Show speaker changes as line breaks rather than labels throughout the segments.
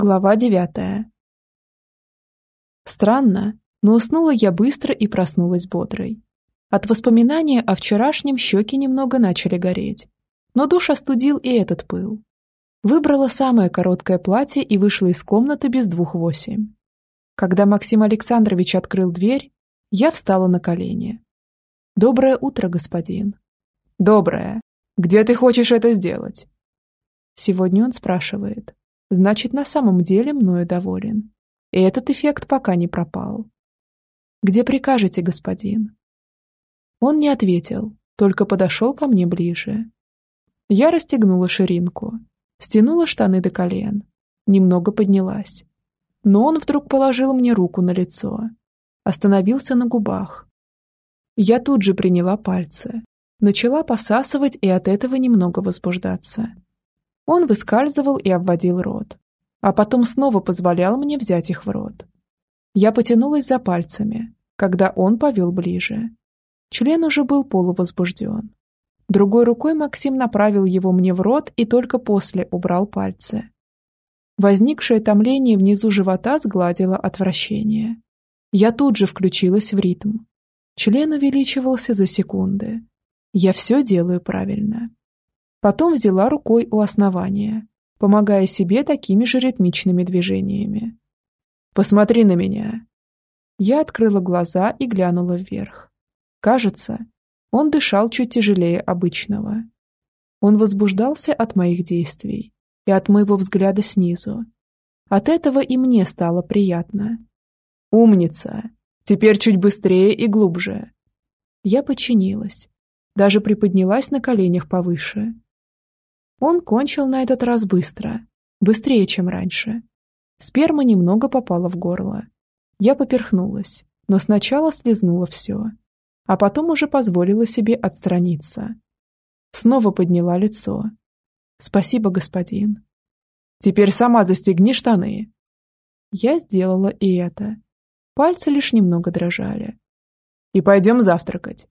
Глава девятая. Странно, но уснула я быстро и проснулась бодрой. От воспоминания о вчерашнем щеки немного начали гореть, но душ остудил и этот пыл. Выбрала самое короткое платье и вышла из комнаты без двух восемь. Когда Максим Александрович открыл дверь, я встала на колени. «Доброе утро, господин».
«Доброе. Где ты хочешь это сделать?»
Сегодня он спрашивает, значит, на самом деле мною доволен. И этот эффект пока не пропал. «Где прикажете, господин?» Он не ответил, только подошел ко мне ближе. Я расстегнула ширинку, стянула штаны до колен, немного поднялась. Но он вдруг положил мне руку на лицо, остановился на губах. Я тут же приняла пальцы, начала посасывать и от этого немного возбуждаться. Он выскальзывал и обводил рот, а потом снова позволял мне взять их в рот. Я потянулась за пальцами, когда он повел ближе. Член уже был полувозбужден. Другой рукой Максим направил его мне в рот и только после убрал пальцы. Возникшее томление внизу живота сгладило отвращение. Я тут же включилась в ритм. Член увеличивался за секунды. Я все делаю правильно. Потом взяла рукой у основания, помогая себе такими же ритмичными движениями. «Посмотри на меня!» Я открыла глаза и глянула вверх. Кажется, он дышал чуть тяжелее обычного. Он возбуждался от моих действий и от моего взгляда снизу. От этого и мне стало приятно. «Умница! Теперь чуть быстрее и глубже!» Я подчинилась, даже приподнялась на коленях повыше, он кончил на этот раз быстро, быстрее, чем раньше. Сперма немного попала в горло. Я поперхнулась, но сначала слезнула все, а потом уже позволила себе отстраниться. Снова подняла лицо. «Спасибо, господин». «Теперь сама застегни штаны». Я сделала и это. Пальцы лишь немного дрожали. «И пойдем завтракать».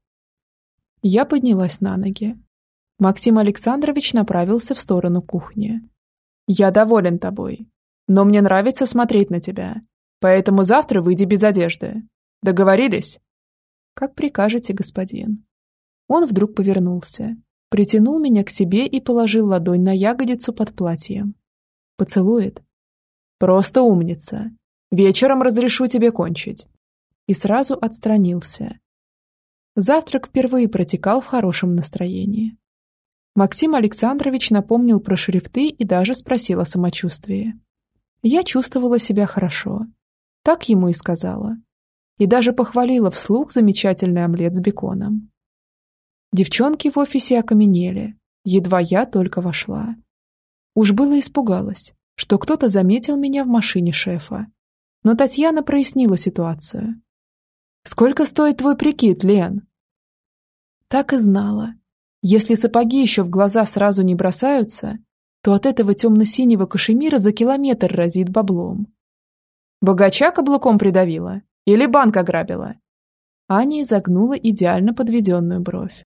Я поднялась на ноги, Максим Александрович направился в сторону кухни. «Я доволен тобой, но мне нравится смотреть на тебя, поэтому завтра выйди без одежды. Договорились?» «Как прикажете, господин». Он вдруг повернулся, притянул меня к себе и положил ладонь на ягодицу под платьем. Поцелует. «Просто умница. Вечером разрешу тебе кончить». И сразу отстранился. Завтрак впервые протекал в хорошем настроении. Максим Александрович напомнил про шрифты и даже спросил о самочувствии. Я чувствовала себя хорошо. Так ему и сказала. И даже похвалила вслух замечательный омлет с беконом. Девчонки в офисе окаменели, едва я только вошла. Уж было испугалась, что кто-то заметил меня в машине шефа. Но Татьяна прояснила ситуацию. «Сколько стоит твой прикид, Лен?» Так и знала, если сапоги еще в глаза сразу не бросаются, то от этого темно-синего кашемира за километр разит баблом. Богача каблуком придавила? Или банк ограбила? Аня изогнула идеально подведенную бровь.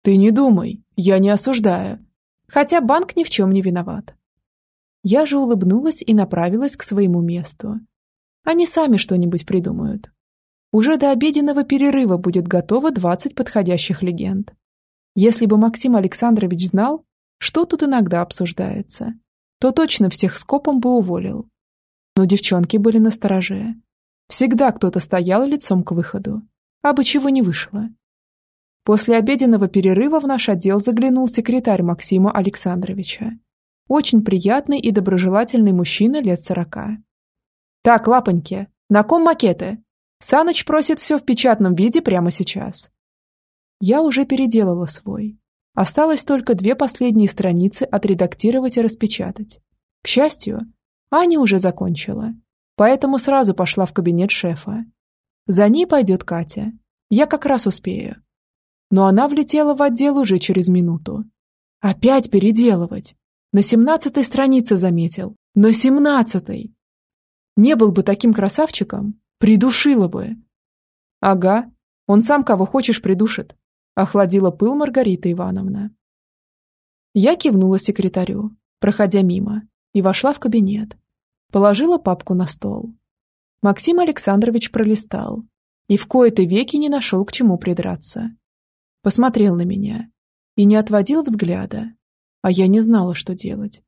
Ты не думай, я не осуждаю. Хотя банк ни в чем не виноват. Я же улыбнулась и направилась к своему месту. Они сами что-нибудь придумают. Уже до обеденного перерыва будет готово 20 подходящих легенд. Если бы Максим Александрович знал, что тут иногда обсуждается, то точно всех скопом бы уволил. Но девчонки были настороже. Всегда кто-то стоял лицом к выходу, а бы чего не вышло. После обеденного перерыва в наш отдел заглянул секретарь Максима Александровича. Очень приятный и доброжелательный мужчина лет сорока. «Так, лапоньки, на ком макеты? Саныч просит все в печатном виде прямо сейчас. Я уже переделала свой. Осталось только две последние страницы отредактировать и распечатать. К счастью, Аня уже закончила, поэтому сразу пошла в кабинет шефа. За ней пойдет Катя. Я как раз успею. Но она влетела в отдел уже через минуту. Опять переделывать. На семнадцатой странице заметил. На семнадцатой. Не был бы таким красавчиком, придушила бы. Ага, он сам кого хочешь придушит охладила пыл Маргарита Ивановна. Я кивнула секретарю, проходя мимо, и вошла в кабинет. Положила папку на стол. Максим Александрович пролистал и в кои-то веки не нашел к чему придраться. Посмотрел на меня и не отводил взгляда, а я не знала, что делать.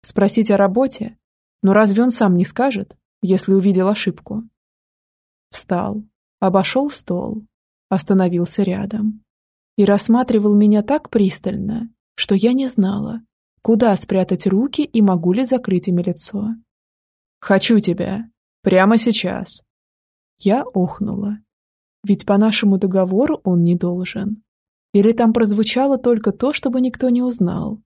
Спросить о работе? Но разве он сам не скажет, если увидел ошибку? Встал, обошел стол, остановился рядом и рассматривал меня так пристально, что я не знала, куда спрятать руки и могу ли закрыть ими лицо. «Хочу тебя. Прямо сейчас». Я охнула. Ведь по нашему договору он не должен. Или там прозвучало только то, чтобы никто не узнал.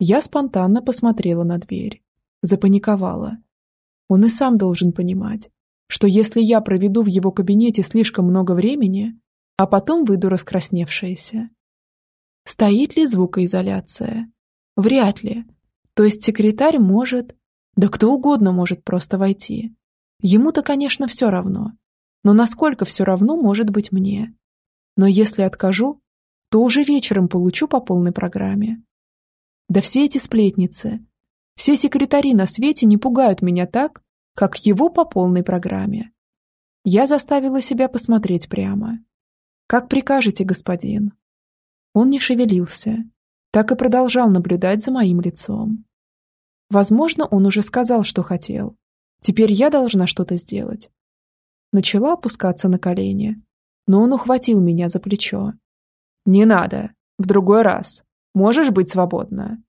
Я спонтанно посмотрела на дверь. Запаниковала. Он и сам должен понимать, что если я проведу в его кабинете слишком много времени, а потом выйду раскрасневшаяся. Стоит ли звукоизоляция? Вряд ли. То есть секретарь может... Да кто угодно может просто войти. Ему-то, конечно, все равно. Но насколько все равно может быть мне? Но если откажу, то уже вечером получу по полной программе. Да все эти сплетницы, все секретари на свете не пугают меня так, как его по полной программе. Я заставила себя посмотреть прямо. «Как прикажете, господин?» Он не шевелился, так и продолжал наблюдать за моим лицом. Возможно, он уже сказал, что хотел. Теперь я должна что-то сделать. Начала опускаться на колени, но он ухватил меня за плечо. «Не надо. В другой раз. Можешь быть свободна».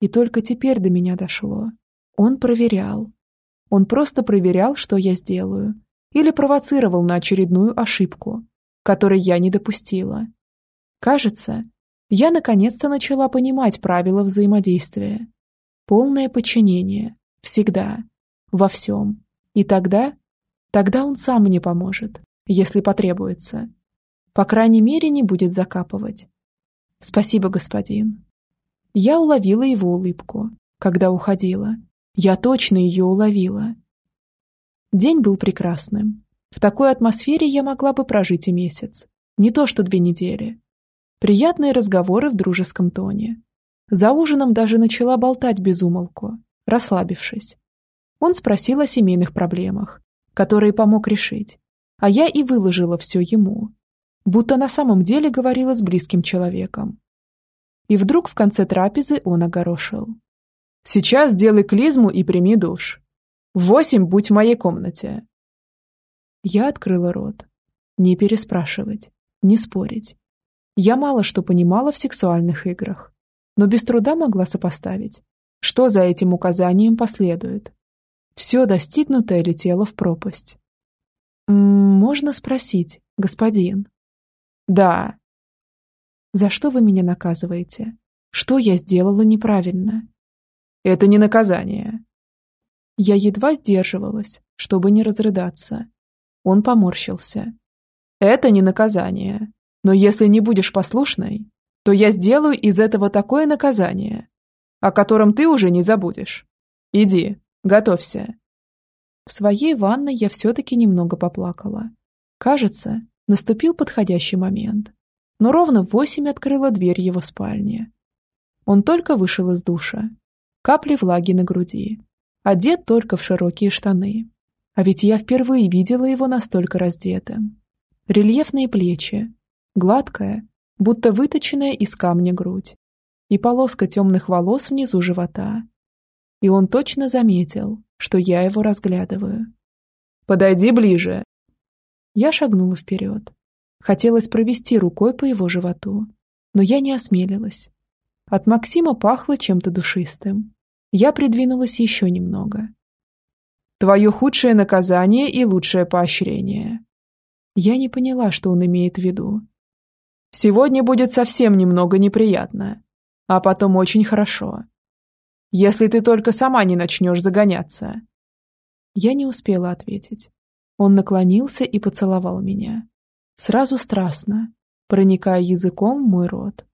И только теперь до меня дошло. Он проверял. Он просто проверял, что я сделаю. Или провоцировал на очередную ошибку, которой я не допустила. Кажется, я наконец-то начала понимать правила взаимодействия. Полное подчинение. Всегда. Во всем. И тогда... Тогда он сам мне поможет, если потребуется. По крайней мере, не будет закапывать. Спасибо, господин. Я уловила его улыбку, когда уходила. Я точно ее уловила. День был прекрасным. В такой атмосфере я могла бы прожить и месяц. Не то что две недели. Приятные разговоры в дружеском тоне. За ужином даже начала болтать без умолку, расслабившись. Он спросил о семейных проблемах, которые помог решить, а я и выложила все ему, будто на самом деле говорила с близким человеком. И вдруг в конце трапезы он огорошил. «Сейчас сделай клизму и прими душ. В восемь будь в моей комнате». Я открыла рот. Не переспрашивать, не спорить. Я мало что понимала в сексуальных играх, но без труда могла сопоставить, что за этим указанием последует. Все достигнутое летело в пропасть. «Можно спросить, господин?» «Да». «За что вы меня наказываете? Что я сделала неправильно?» «Это не наказание». Я едва сдерживалась, чтобы не разрыдаться. Он поморщился. «Это не наказание. Но если не будешь послушной, то я сделаю из этого такое наказание, о котором ты уже не забудешь. Иди, готовься». В своей ванной я все-таки немного поплакала. Кажется, наступил подходящий момент. Но ровно в восемь открыла дверь его спальни. Он только вышел из душа. Капли влаги на груди. Одет только в широкие штаны. А ведь я впервые видела его настолько раздетым. Рельефные плечи, гладкая, будто выточенная из камня грудь, и полоска темных волос внизу живота. И он точно заметил, что я его разглядываю. «Подойди ближе!» Я шагнула вперед. Хотелось провести рукой по его животу, но я не осмелилась. От Максима пахло чем-то душистым. Я придвинулась еще немного. «Твое худшее наказание и лучшее поощрение». Я не поняла, что он имеет в виду, Сегодня будет совсем немного неприятно, а потом очень хорошо. Если ты только сама не начнешь загоняться. Я не успела ответить. Он наклонился и поцеловал меня. Сразу страстно, проникая языком в мой рот.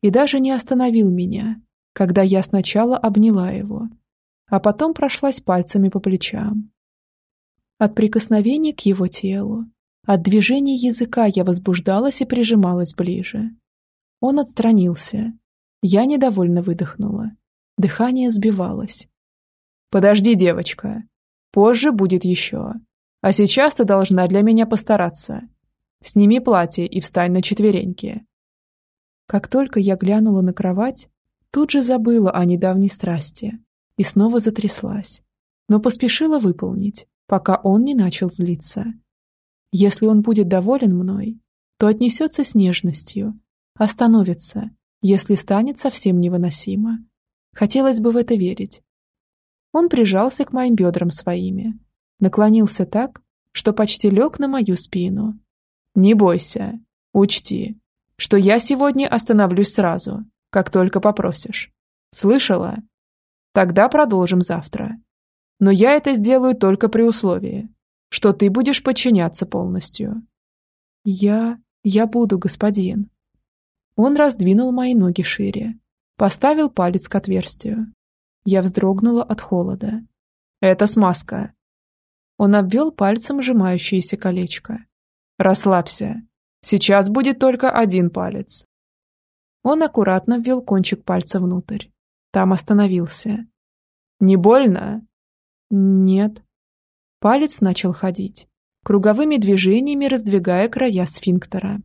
И даже не остановил меня, когда я сначала обняла его, а потом прошлась пальцами по плечам. От прикосновения к его телу от движения языка я возбуждалась и прижималась ближе. Он отстранился. Я недовольно выдохнула. Дыхание сбивалось.
Подожди, девочка. Позже будет еще. А сейчас ты должна для меня постараться. Сними платье и встань на четвереньки.
Как только я глянула на кровать, тут же забыла о недавней страсти и снова затряслась, но поспешила выполнить, пока он не начал злиться. Если он будет доволен мной, то отнесется с нежностью, остановится, если станет совсем невыносимо. Хотелось бы в это верить. Он прижался к моим бедрам своими, наклонился так, что почти лег на мою спину. «Не бойся, учти, что я сегодня остановлюсь сразу, как только попросишь. Слышала? Тогда продолжим завтра. Но я это сделаю только при условии, что ты будешь подчиняться полностью. Я... я буду, господин. Он раздвинул мои ноги шире, поставил палец к отверстию. Я вздрогнула от холода. Это смазка. Он обвел пальцем сжимающееся колечко. Расслабься. Сейчас будет только один палец. Он аккуратно ввел кончик пальца внутрь. Там остановился. «Не больно?» «Нет». Палец начал ходить, круговыми движениями раздвигая края сфинктера.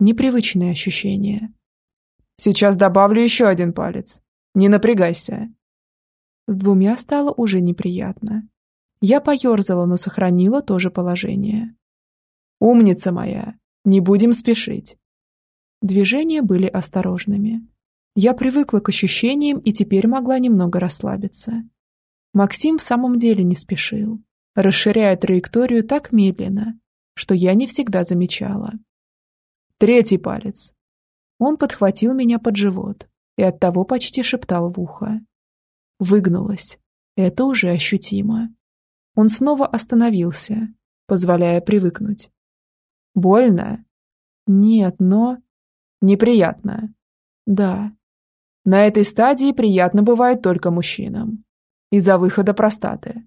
Непривычное ощущение. «Сейчас добавлю еще один палец. Не напрягайся». С двумя стало уже неприятно. Я поерзала, но сохранила то же положение. «Умница моя! Не будем спешить!» Движения были осторожными. Я привыкла к ощущениям и теперь могла немного расслабиться. Максим в самом деле не спешил, расширяя траекторию так медленно, что я не всегда замечала. Третий палец. Он подхватил меня под живот и оттого почти шептал в ухо. Выгнулась. Это уже ощутимо. Он снова остановился, позволяя привыкнуть. Больно? Нет, но... Неприятно. Да. На этой стадии приятно бывает только мужчинам из-за выхода простаты.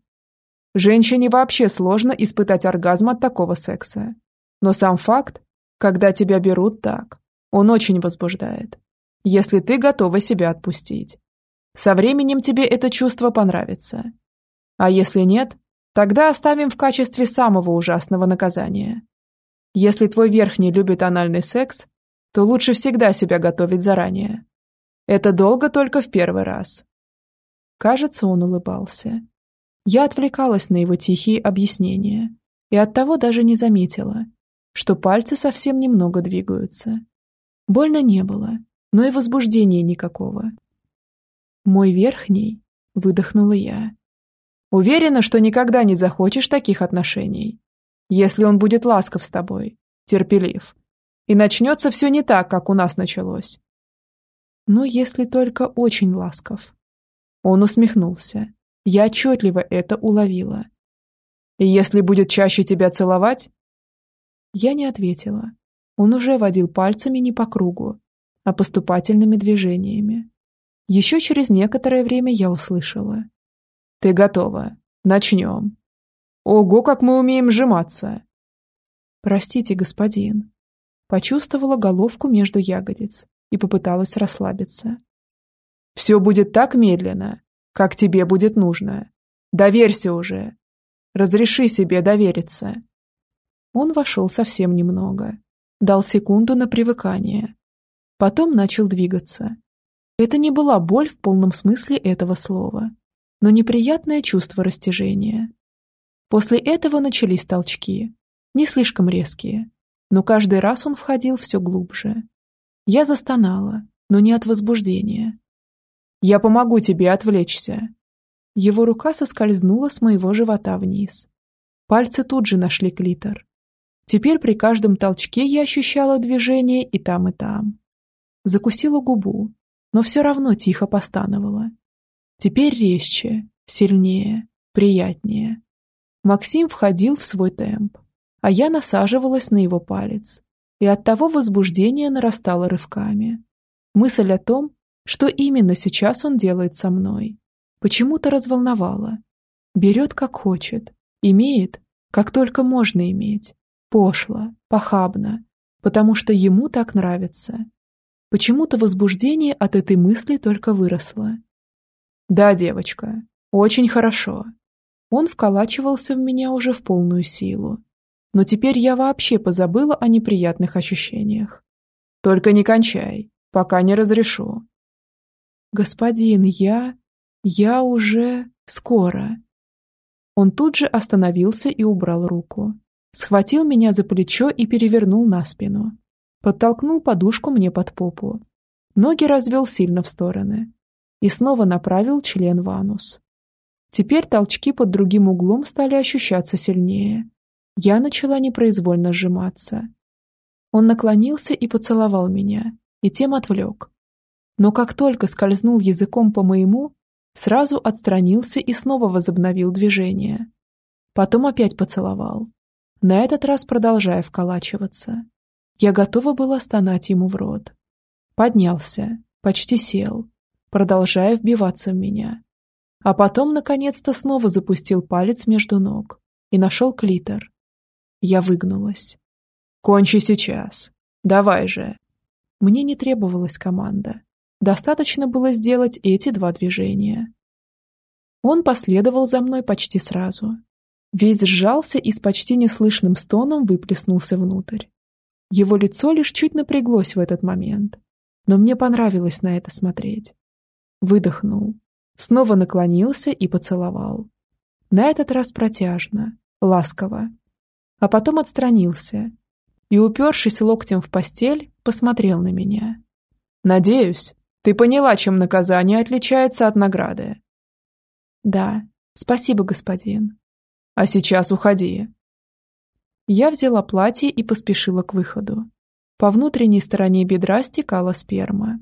Женщине вообще сложно испытать оргазм от такого секса. Но сам факт, когда тебя берут так, он очень возбуждает. Если ты готова себя отпустить. Со временем тебе это чувство понравится. А если нет, тогда оставим в качестве самого ужасного наказания. Если твой верхний любит анальный секс, то лучше всегда себя готовить заранее. Это долго только в первый раз. Кажется, он улыбался. Я отвлекалась на его тихие объяснения и оттого даже не заметила, что пальцы совсем немного двигаются. Больно не было, но и возбуждения никакого. «Мой верхний?» — выдохнула я. «Уверена, что никогда не захочешь таких отношений. Если он будет ласков с тобой, терпелив. И начнется все не так, как у нас началось». «Ну, если только очень ласков», он усмехнулся. Я отчетливо это уловила. «И если будет чаще тебя целовать?» Я не ответила. Он уже водил пальцами не по кругу, а поступательными движениями. Еще через некоторое время я услышала. «Ты готова. Начнем». «Ого, как мы умеем сжиматься!» «Простите, господин». Почувствовала головку между ягодиц и попыталась расслабиться. Все будет так медленно, как тебе будет нужно. Доверься уже. Разреши себе довериться. Он вошел совсем немного. Дал секунду на привыкание. Потом начал двигаться. Это не была боль в полном смысле этого слова, но неприятное чувство растяжения. После этого начались толчки. Не слишком резкие, но каждый раз он входил все глубже. Я застонала, но не от возбуждения, я помогу тебе отвлечься». Его рука соскользнула с моего живота вниз. Пальцы тут же нашли клитор. Теперь при каждом толчке я ощущала движение и там, и там. Закусила губу, но все равно тихо постановала. Теперь резче, сильнее, приятнее. Максим входил в свой темп, а я насаживалась на его палец, и оттого возбуждение нарастало рывками. Мысль о том, что именно сейчас он делает со мной? Почему-то разволновало. Берет как хочет, имеет, как только можно иметь. Пошло, похабно, потому что ему так нравится. Почему-то возбуждение от этой мысли только выросло. «Да, девочка, Очень хорошо. Он вколачивался в меня уже в полную силу. Но теперь я вообще позабыла о неприятных ощущениях. Только не кончай, пока не разрешу. Господин, я... я уже... скоро. Он тут же остановился и убрал руку. Схватил меня за плечо и перевернул на спину. Подтолкнул подушку мне под попу. Ноги развел сильно в стороны. И снова направил член в анус. Теперь толчки под другим углом стали ощущаться сильнее. Я начала непроизвольно сжиматься. Он наклонился и поцеловал меня, и тем отвлек. Но как только скользнул языком по моему, сразу отстранился и снова возобновил движение. Потом опять поцеловал, на этот раз продолжая вколачиваться. Я готова была стонать ему в рот. Поднялся, почти сел, продолжая вбиваться в меня. А потом, наконец-то, снова запустил палец между ног и нашел клитор. Я выгнулась. «Кончи сейчас. Давай же». Мне не требовалась команда. Достаточно было сделать эти два движения. Он последовал за мной почти сразу. Весь сжался и с почти неслышным стоном выплеснулся внутрь. Его лицо лишь чуть напряглось в этот момент, но мне понравилось на это смотреть. Выдохнул, снова наклонился и поцеловал. На этот раз протяжно, ласково. А потом отстранился и, упершись локтем в постель, посмотрел на меня. «Надеюсь, ты поняла, чем наказание отличается от награды?» «Да, спасибо, господин», а сейчас уходи». Я взяла платье и поспешила к выходу. По внутренней стороне бедра стекала сперма.